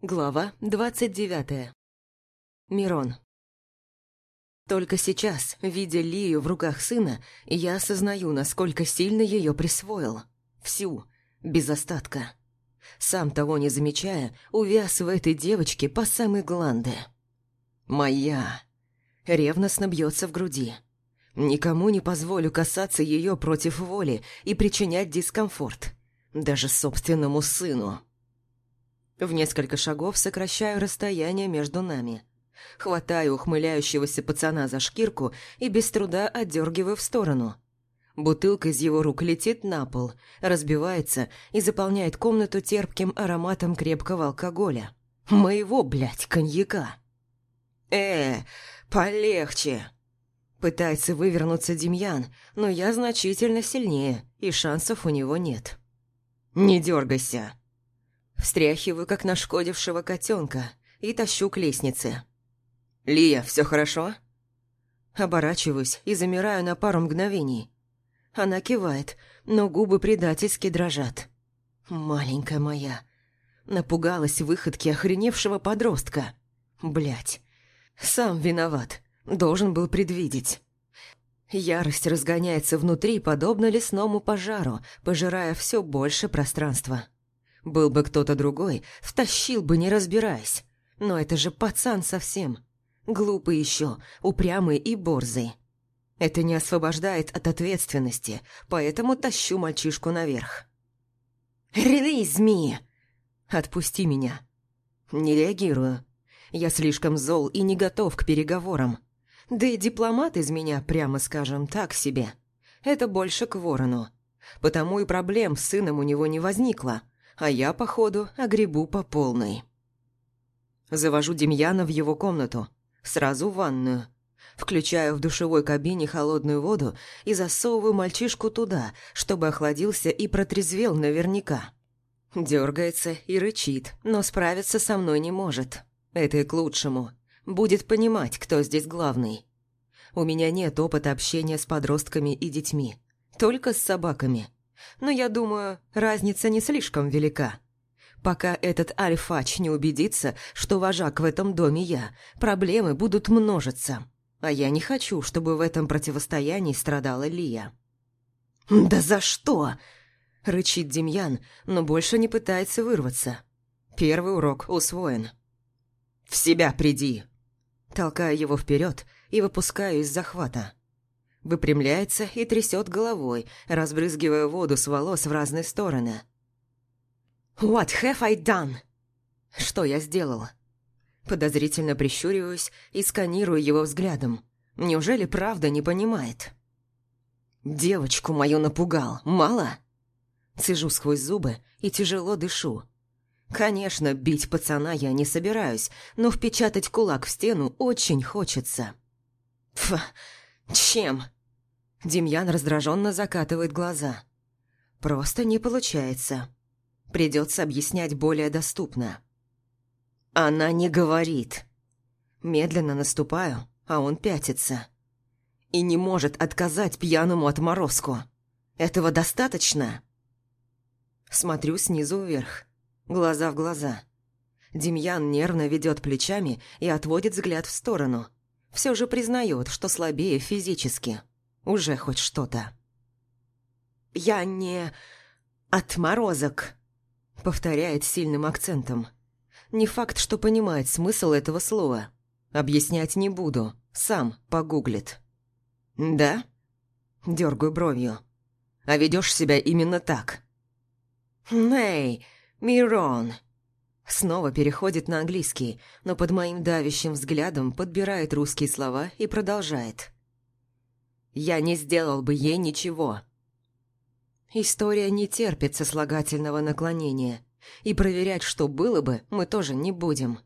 Глава двадцать девятая. Мирон. Только сейчас, видя Лию в руках сына, я осознаю, насколько сильно ее присвоил. Всю, без остатка. Сам того не замечая, увяз в этой девочке по самой гланды. Моя. Ревностно бьется в груди. Никому не позволю касаться ее против воли и причинять дискомфорт. Даже собственному сыну. В несколько шагов сокращаю расстояние между нами. Хватаю ухмыляющегося пацана за шкирку и без труда отдергиваю в сторону. Бутылка из его рук летит на пол, разбивается и заполняет комнату терпким ароматом крепкого алкоголя. Моего, блядь, коньяка. «Э, полегче!» Пытается вывернуться Демьян, но я значительно сильнее, и шансов у него нет. «Не дергайся!» Встряхиваю, как нашкодившего котенка, и тащу к лестнице. «Лия, все хорошо?» Оборачиваюсь и замираю на пару мгновений. Она кивает, но губы предательски дрожат. «Маленькая моя». Напугалась выходки охреневшего подростка. Блять. Сам виноват. Должен был предвидеть. Ярость разгоняется внутри, подобно лесному пожару, пожирая все больше пространства. Был бы кто-то другой, втащил бы, не разбираясь. Но это же пацан совсем. Глупый еще, упрямый и борзый. Это не освобождает от ответственности, поэтому тащу мальчишку наверх. «Релиз ми!» «Отпусти меня!» Не реагирую. Я слишком зол и не готов к переговорам. Да и дипломат из меня, прямо скажем, так себе. Это больше к ворону. Потому и проблем с сыном у него не возникло а я, походу, огребу по полной. Завожу Демьяна в его комнату, сразу в ванную. Включаю в душевой кабине холодную воду и засовываю мальчишку туда, чтобы охладился и протрезвел наверняка. Дергается и рычит, но справиться со мной не может. Это и к лучшему. Будет понимать, кто здесь главный. У меня нет опыта общения с подростками и детьми. Только с собаками. Но я думаю, разница не слишком велика. Пока этот альфач не убедится, что вожак в этом доме я, проблемы будут множиться. А я не хочу, чтобы в этом противостоянии страдала Лия. «Да за что?» – рычит Демьян, но больше не пытается вырваться. Первый урок усвоен. «В себя приди!» Толкаю его вперед и выпускаю из захвата выпрямляется и трясет головой, разбрызгивая воду с волос в разные стороны. «What have I done?» «Что я сделал?» Подозрительно прищуриваюсь и сканирую его взглядом. Неужели правда не понимает? «Девочку мою напугал, мало?» Цежу сквозь зубы и тяжело дышу. Конечно, бить пацана я не собираюсь, но впечатать кулак в стену очень хочется. Фу, чем? Демьян раздраженно закатывает глаза. Просто не получается. Придется объяснять более доступно. Она не говорит. Медленно наступаю, а он пятится. И не может отказать пьяному отморозку. Этого достаточно? Смотрю снизу вверх, глаза в глаза. Демьян нервно ведет плечами и отводит взгляд в сторону. Все же признает, что слабее физически. Уже хоть что-то. «Я не... отморозок», — повторяет сильным акцентом. Не факт, что понимает смысл этого слова. Объяснять не буду, сам погуглит. «Да?» — дергаю бровью. «А ведешь себя именно так?» «Эй, Мирон!» Снова переходит на английский, но под моим давящим взглядом подбирает русские слова и продолжает я не сделал бы ей ничего. История не терпит сослагательного наклонения, и проверять, что было бы, мы тоже не будем.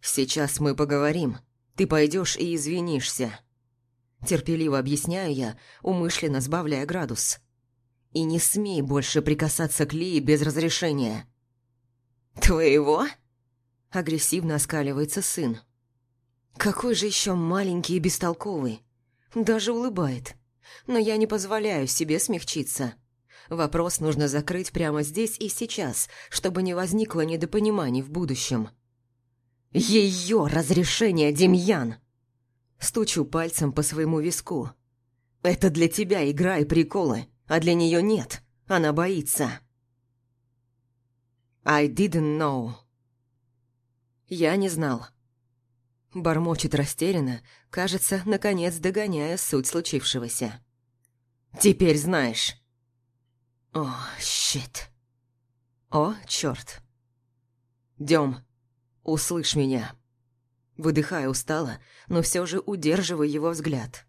Сейчас мы поговорим. Ты пойдешь и извинишься. Терпеливо объясняю я, умышленно сбавляя градус. И не смей больше прикасаться к Лии без разрешения. «Твоего?» Агрессивно оскаливается сын. «Какой же еще маленький и бестолковый. Даже улыбает. Но я не позволяю себе смягчиться. Вопрос нужно закрыть прямо здесь и сейчас, чтобы не возникло недопониманий в будущем. Ее разрешение, Демьян! Стучу пальцем по своему виску. Это для тебя игра и приколы, а для нее нет. Она боится. I didn't know. Я не знал. Бормочет растерянно, кажется, наконец догоняя суть случившегося. Теперь знаешь. О, щит. О, черт. Дем, услышь меня. Выдыхая устало, но все же удерживаю его взгляд.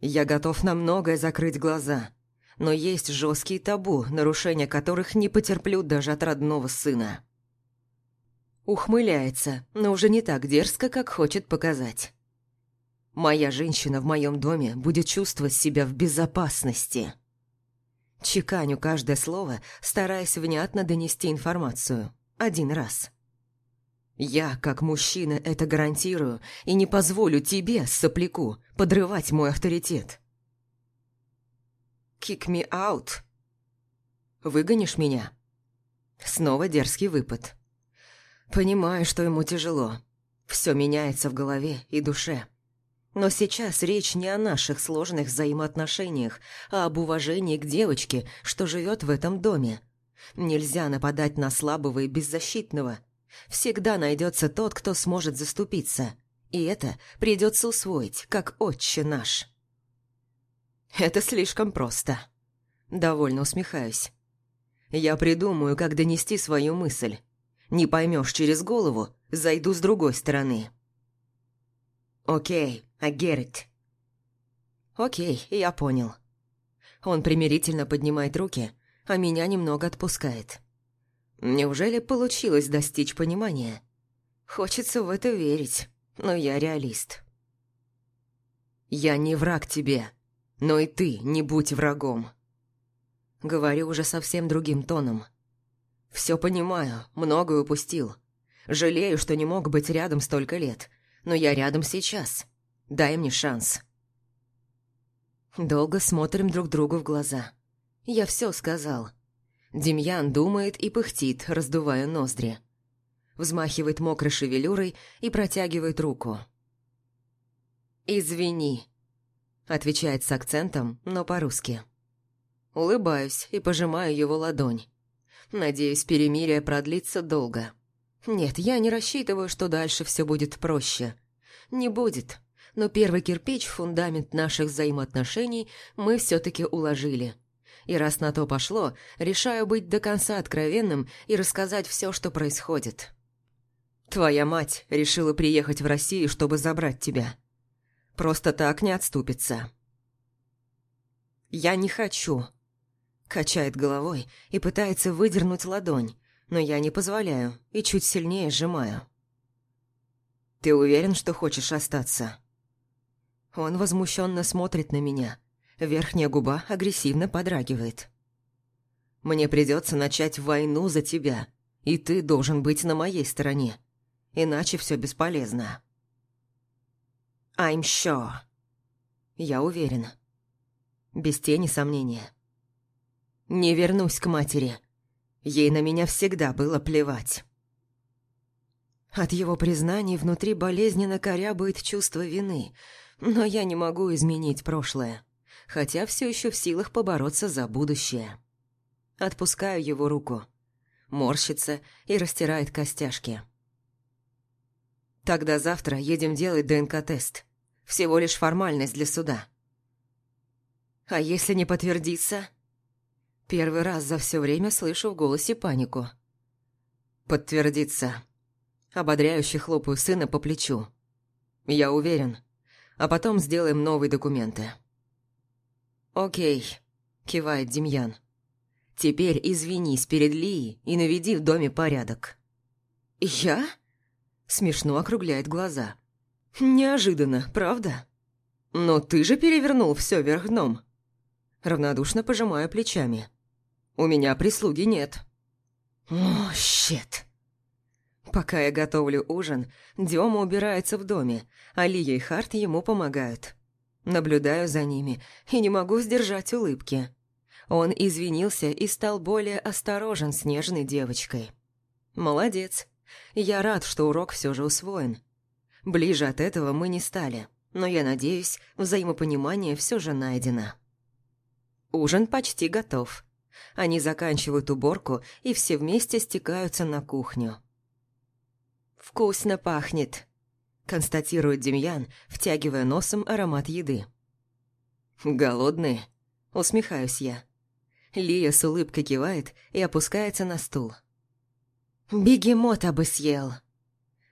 Я готов на многое закрыть глаза, но есть жесткие табу, нарушения которых не потерплю даже от родного сына. Ухмыляется, но уже не так дерзко, как хочет показать. Моя женщина в моем доме будет чувствовать себя в безопасности. Чеканю каждое слово, стараясь внятно донести информацию. Один раз. Я, как мужчина, это гарантирую и не позволю тебе, сопляку, подрывать мой авторитет. Kick me out. Выгонишь меня? Снова дерзкий выпад. Понимаю, что ему тяжело. Все меняется в голове и душе. Но сейчас речь не о наших сложных взаимоотношениях, а об уважении к девочке, что живет в этом доме. Нельзя нападать на слабого и беззащитного. Всегда найдется тот, кто сможет заступиться. И это придется усвоить, как отче наш. Это слишком просто. Довольно усмехаюсь. Я придумаю, как донести свою мысль. Не поймешь через голову, зайду с другой стороны. Окей, I get it. Окей, я понял. Он примирительно поднимает руки, а меня немного отпускает. Неужели получилось достичь понимания? Хочется в это верить, но я реалист. Я не враг тебе, но и ты не будь врагом. Говорю уже совсем другим тоном. Все понимаю, многое упустил. Жалею, что не мог быть рядом столько лет, но я рядом сейчас. Дай мне шанс. Долго смотрим друг другу в глаза. Я все сказал. Демьян думает и пыхтит, раздувая ноздри. Взмахивает мокрой шевелюрой и протягивает руку. «Извини», — отвечает с акцентом, но по-русски. Улыбаюсь и пожимаю его ладонь. Надеюсь, перемирие продлится долго. Нет, я не рассчитываю, что дальше все будет проще. Не будет но первый кирпич фундамент наших взаимоотношений мы все-таки уложили. И раз на то пошло, решаю быть до конца откровенным и рассказать все, что происходит. Твоя мать решила приехать в Россию, чтобы забрать тебя. Просто так не отступится. Я не хочу. Качает головой и пытается выдернуть ладонь, но я не позволяю и чуть сильнее сжимаю. Ты уверен, что хочешь остаться? Он возмущенно смотрит на меня. Верхняя губа агрессивно подрагивает. «Мне придется начать войну за тебя, и ты должен быть на моей стороне, иначе все бесполезно». «I'm sure». Я уверен. Без тени сомнения. Не вернусь к матери. Ей на меня всегда было плевать. От его признаний внутри болезненно корябает чувство вины – но я не могу изменить прошлое, хотя все еще в силах побороться за будущее. Отпускаю его руку. Морщится и растирает костяшки. Тогда завтра едем делать ДНК-тест. Всего лишь формальность для суда. А если не подтвердится? Первый раз за все время слышу в голосе панику. Подтвердится. Ободряюще хлопаю сына по плечу. Я уверен, а потом сделаем новые документы». «Окей», – кивает Демьян. «Теперь извинись перед Лией и наведи в доме порядок». «Я?» – смешно округляет глаза. «Неожиданно, правда?» «Но ты же перевернул все вверх дном». Равнодушно пожимаю плечами. «У меня прислуги нет». «О, щет!» Пока я готовлю ужин, Дема убирается в доме, а Лия и Харт ему помогают. Наблюдаю за ними и не могу сдержать улыбки. Он извинился и стал более осторожен с нежной девочкой. Молодец. Я рад, что урок все же усвоен. Ближе от этого мы не стали, но я надеюсь, взаимопонимание все же найдено. Ужин почти готов. Они заканчивают уборку и все вместе стекаются на кухню. «Вкусно пахнет», – констатирует Демьян, втягивая носом аромат еды. «Голодные?» – усмехаюсь я. Лия с улыбкой кивает и опускается на стул. «Бегемота бы съел!»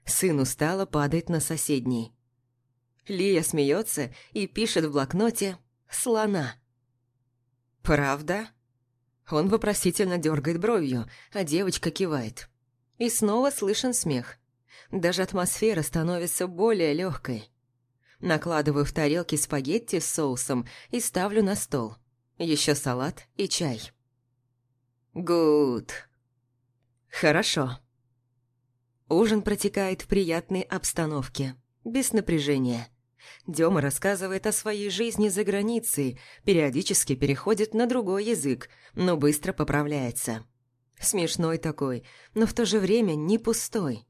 Сын устало падает на соседний. Лия смеется и пишет в блокноте «слона». «Правда?» Он вопросительно дергает бровью, а девочка кивает. И снова слышен смех. Даже атмосфера становится более легкой. Накладываю в тарелки спагетти с соусом и ставлю на стол. Еще салат и чай. Гуд. Хорошо. Ужин протекает в приятной обстановке, без напряжения. Дема рассказывает о своей жизни за границей, периодически переходит на другой язык, но быстро поправляется. Смешной такой, но в то же время не пустой.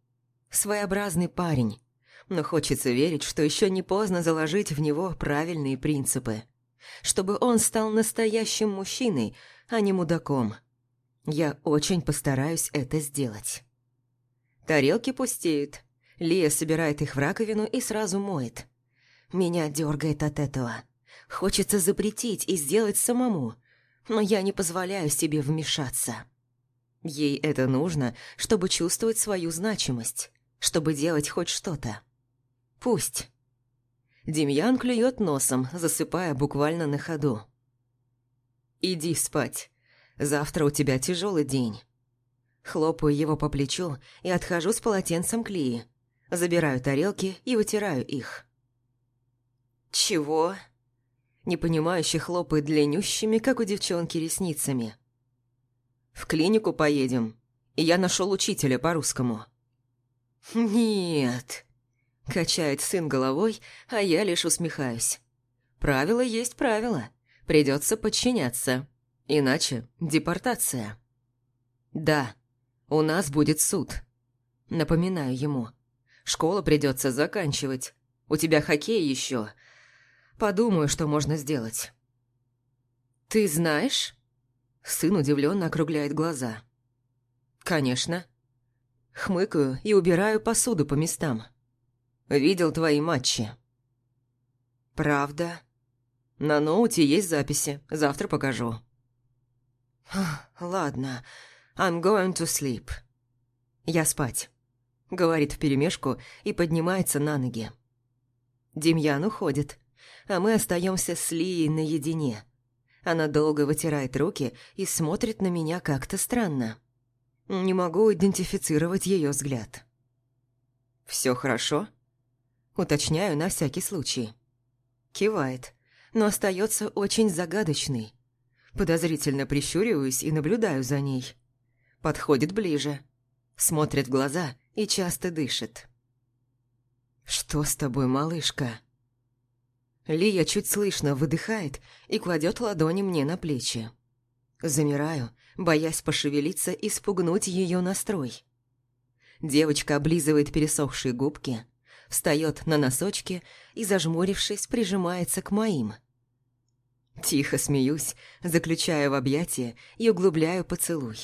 Своеобразный парень. Но хочется верить, что еще не поздно заложить в него правильные принципы. Чтобы он стал настоящим мужчиной, а не мудаком. Я очень постараюсь это сделать. Тарелки пустеют. Лия собирает их в раковину и сразу моет. Меня дергает от этого. Хочется запретить и сделать самому, но я не позволяю себе вмешаться. Ей это нужно, чтобы чувствовать свою значимость, чтобы делать хоть что-то. Пусть. Демьян клюет носом, засыпая буквально на ходу. «Иди спать. Завтра у тебя тяжелый день». Хлопаю его по плечу и отхожу с полотенцем к Лии. Забираю тарелки и вытираю их. «Чего?» Непонимающе хлопает длиннющими, как у девчонки, ресницами. «В клинику поедем, и я нашел учителя по-русскому». «Нет», – качает сын головой, а я лишь усмехаюсь. «Правило есть правило, придется подчиняться, иначе депортация». «Да, у нас будет суд», – напоминаю ему. «Школу придется заканчивать, у тебя хоккей еще, Подумаю, что можно сделать». «Ты знаешь?» Сын удивленно округляет глаза. «Конечно». Хмыкаю и убираю посуду по местам. «Видел твои матчи». «Правда?» «На ноуте есть записи, завтра покажу». «Ладно, I'm going to sleep». «Я спать», — говорит вперемешку и поднимается на ноги. Демьян уходит а мы остаемся с Лией наедине. Она долго вытирает руки и смотрит на меня как-то странно. Не могу идентифицировать ее взгляд. «Все хорошо?» Уточняю на всякий случай. Кивает, но остается очень загадочный. Подозрительно прищуриваюсь и наблюдаю за ней. Подходит ближе, смотрит в глаза и часто дышит. «Что с тобой, малышка?» Лия чуть слышно выдыхает и кладет ладони мне на плечи. Замираю, боясь пошевелиться и спугнуть ее настрой. Девочка облизывает пересохшие губки, встает на носочки и, зажмурившись, прижимается к моим. Тихо смеюсь, заключая в объятия и углубляю поцелуй.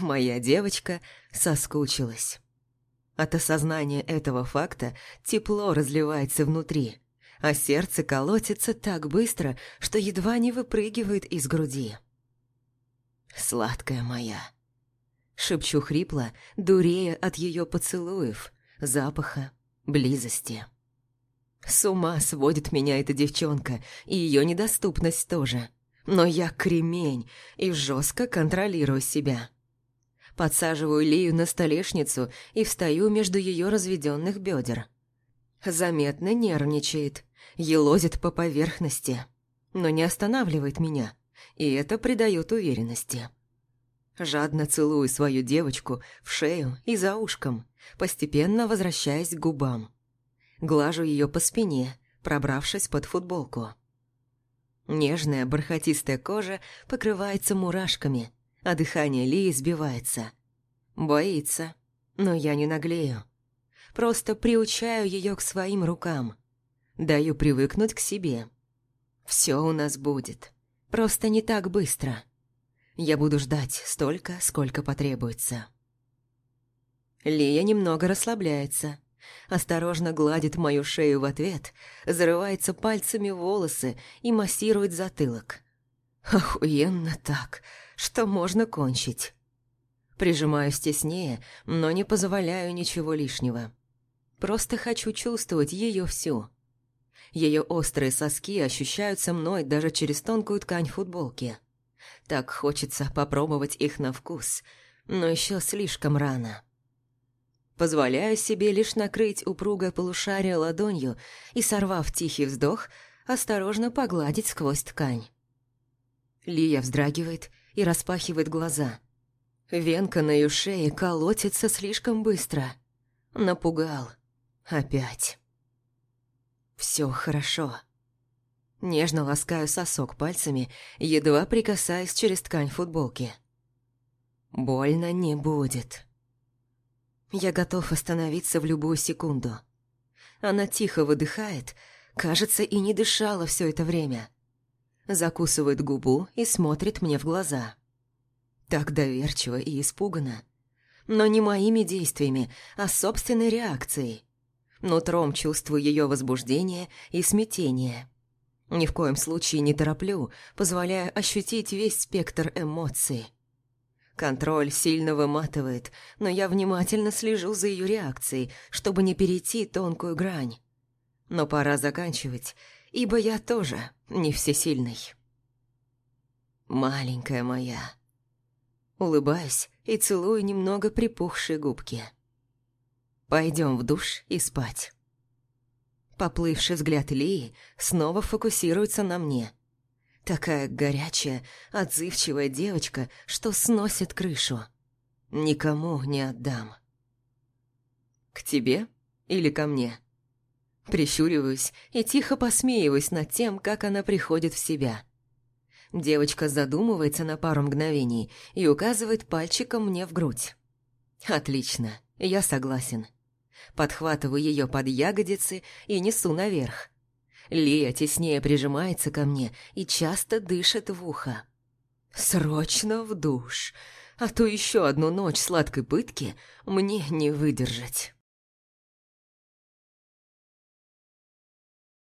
Моя девочка соскучилась. От осознания этого факта тепло разливается внутри – а сердце колотится так быстро, что едва не выпрыгивает из груди. «Сладкая моя!» Шепчу хрипло, дурея от ее поцелуев, запаха, близости. С ума сводит меня эта девчонка, и ее недоступность тоже. Но я кремень и жестко контролирую себя. Подсаживаю Лию на столешницу и встаю между ее разведенных бедер. Заметно нервничает, елозит по поверхности, но не останавливает меня, и это придает уверенности. Жадно целую свою девочку в шею и за ушком, постепенно возвращаясь к губам. Глажу ее по спине, пробравшись под футболку. Нежная бархатистая кожа покрывается мурашками, а дыхание Лии сбивается. Боится, но я не наглею. Просто приучаю ее к своим рукам. Даю привыкнуть к себе. Все у нас будет. Просто не так быстро. Я буду ждать столько, сколько потребуется. Лия немного расслабляется. Осторожно гладит мою шею в ответ, зарывается пальцами волосы и массирует затылок. Охуенно так, что можно кончить. Прижимаюсь теснее, но не позволяю ничего лишнего. Просто хочу чувствовать ее всю. Ее острые соски ощущаются мной даже через тонкую ткань футболки. Так хочется попробовать их на вкус, но еще слишком рано. Позволяю себе лишь накрыть упругое полушарие ладонью и, сорвав тихий вздох, осторожно погладить сквозь ткань. Лия вздрагивает и распахивает глаза. Венка на ее шее колотится слишком быстро. Напугал. Опять. Все хорошо. Нежно ласкаю сосок пальцами, едва прикасаясь через ткань футболки. Больно не будет. Я готов остановиться в любую секунду. Она тихо выдыхает, кажется, и не дышала все это время. Закусывает губу и смотрит мне в глаза. Так доверчиво и испуганно. Но не моими действиями, а собственной реакцией. Нутром чувствую ее возбуждение и смятение. Ни в коем случае не тороплю, позволяя ощутить весь спектр эмоций. Контроль сильно выматывает, но я внимательно слежу за ее реакцией, чтобы не перейти тонкую грань. Но пора заканчивать, ибо я тоже не всесильный. Маленькая моя. Улыбаюсь и целую немного припухшие губки. Пойдем в душ и спать. Поплывший взгляд Лии снова фокусируется на мне. Такая горячая, отзывчивая девочка, что сносит крышу. Никому не отдам. К тебе или ко мне? Прищуриваюсь и тихо посмеиваюсь над тем, как она приходит в себя. Девочка задумывается на пару мгновений и указывает пальчиком мне в грудь. Отлично, я согласен подхватываю ее под ягодицы и несу наверх. Лия теснее прижимается ко мне и часто дышит в ухо. «Срочно в душ, а то еще одну ночь сладкой пытки мне не выдержать».